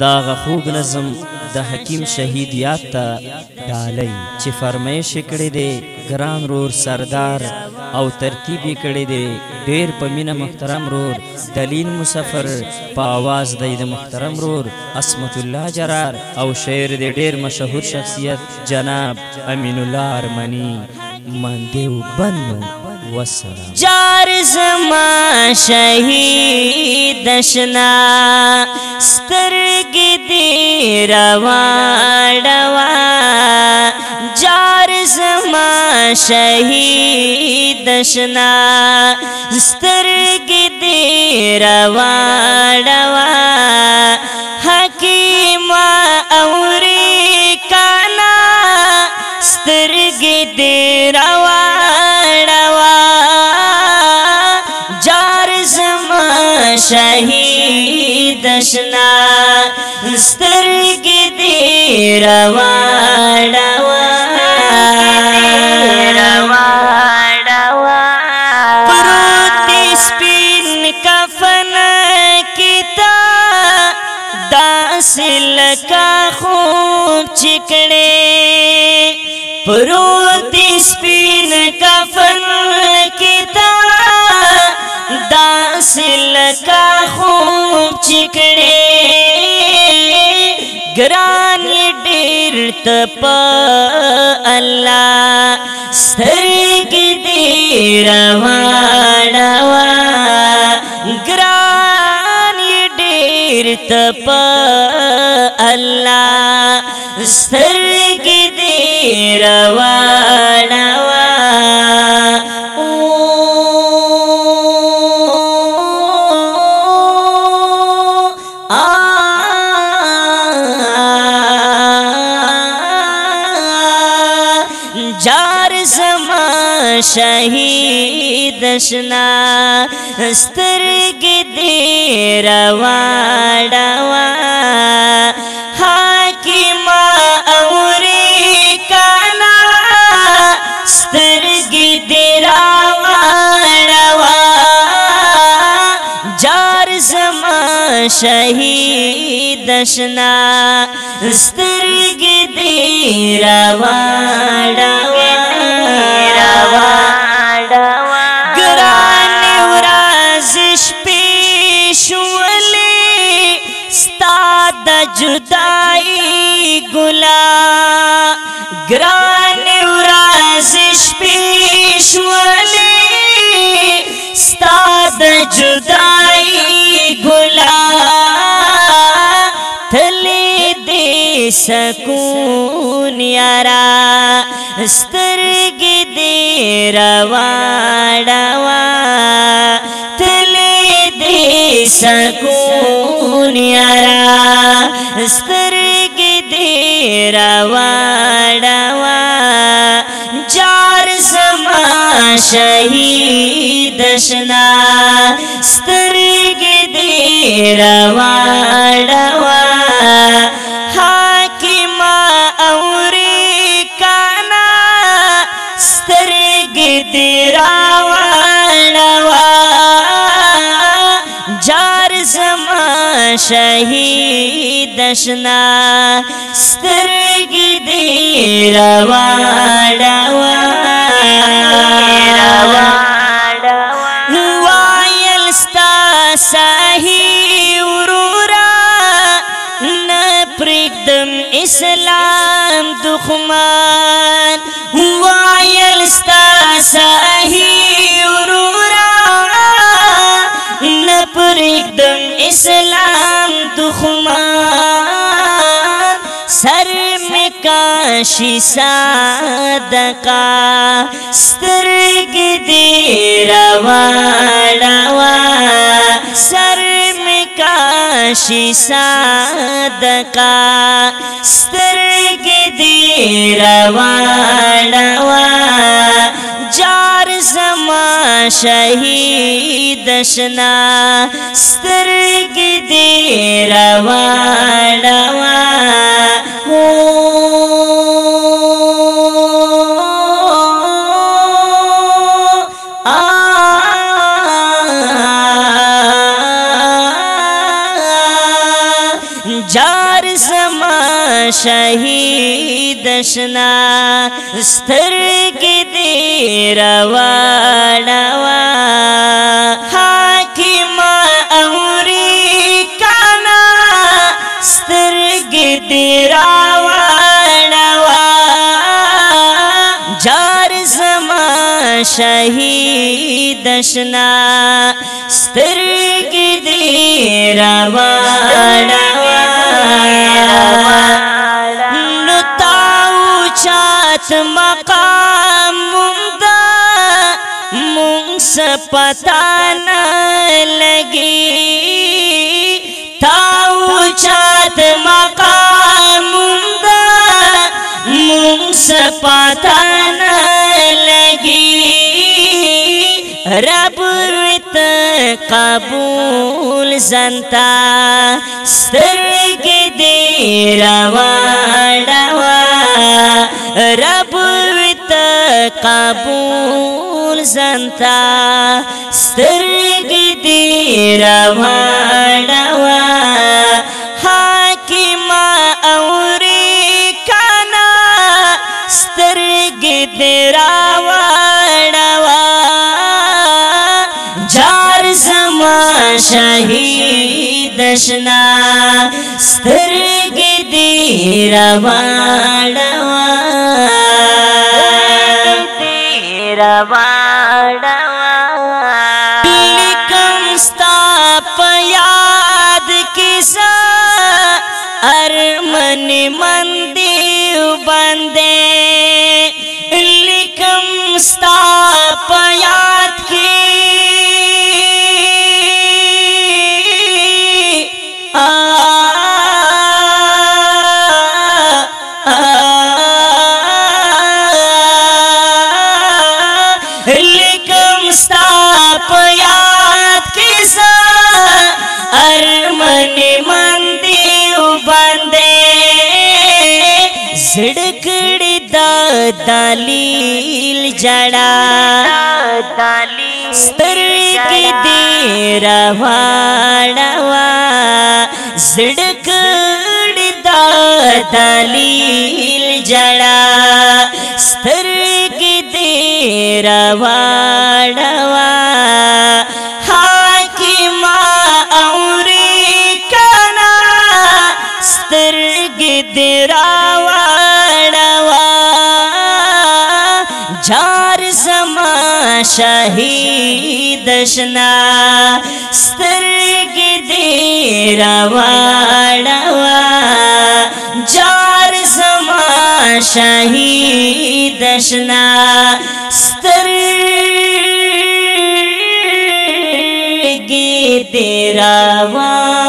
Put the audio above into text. دا غخوب نظم د حکیم شهید یاد ته ډالۍ چې فرمایش کړی دی ګران رور سردار او ترتیب کړی دی ډیر په مینه محترم رور دلیل مسافر په आवाज د محترم رور اسمت الله جرار او شعر دی ډیر مشهور شخصیت جناب امین الله ارمنی من دیو بنو وسلام جار زما شهید شنا سترګې دی رواړوا جار زما شهید شنا سترګې دی رواړوا شهید شنا سترګې دې رواړه لکا خوب چکڑے پروت سپین کفن چکڑے گران ډیر تپ الله سترګې دې روانه وا ګران ډیر تپ الله سترګې دې روانه جار زما شهید شنا سترګې دې رواډوا حاکم اوري کنا سترګې دې رواډوا جار زما شهید شنا سترګې جدائی گلا گران ورازش پیش ولی ستاد جدائی گلا تلی دی سکو یارا سترګ دې رواړوا تل دې سکون یارا سترګ دې رواړوا جار سما شهید شنا سترګ دې رواړوا شهید شنا سترګ دې رواړه رواړه وایل ستا صحیح ورورا نپرګدم اسلام دښمن وایل ستا صحیح ورورا نپرګدم اسلام نشي صدقا سترګ دې رواړه وا سر شي صدقا سترګ دې روانه وا جار زما شهید شنا سترګ دې روانه وا جار سما شهید شنا سترګې دې رواړوا حاکم اوري کنا سترګې دې رواړوا جار سما شهید شنا سترګې دې رواړوا पाँच मकाम मुमदा मुंग से पता न लगी था उचात मकाम मुमदा मुंग से पता न लगी रब कबूल संता स्तर दे रवा قبول زنتا سترګ دې روانه حاکم اوري کنا سترګ دې روانه جار زما شهید شنا سترګ دې روانه واړوا لیکم ستا په یاد کیسه ارمن مندي باندې لیکم ستا زړګړې دا دلیل جڑا دلیل سترګې دې رواړوا زړګړې دا دلیل شاہی دشنہ ستري گديرا واڑا وا جار سما شاہی دشنہ ستري گديرا وا